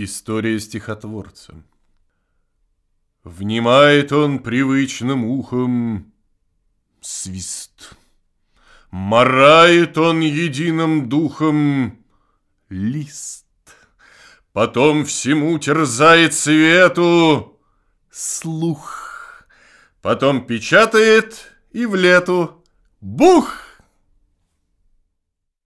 История стихотворца. Внимает он привычным ухом свист. Морает он единым духом лист. Потом всему терзает свету слух. Потом печатает и в лету бух!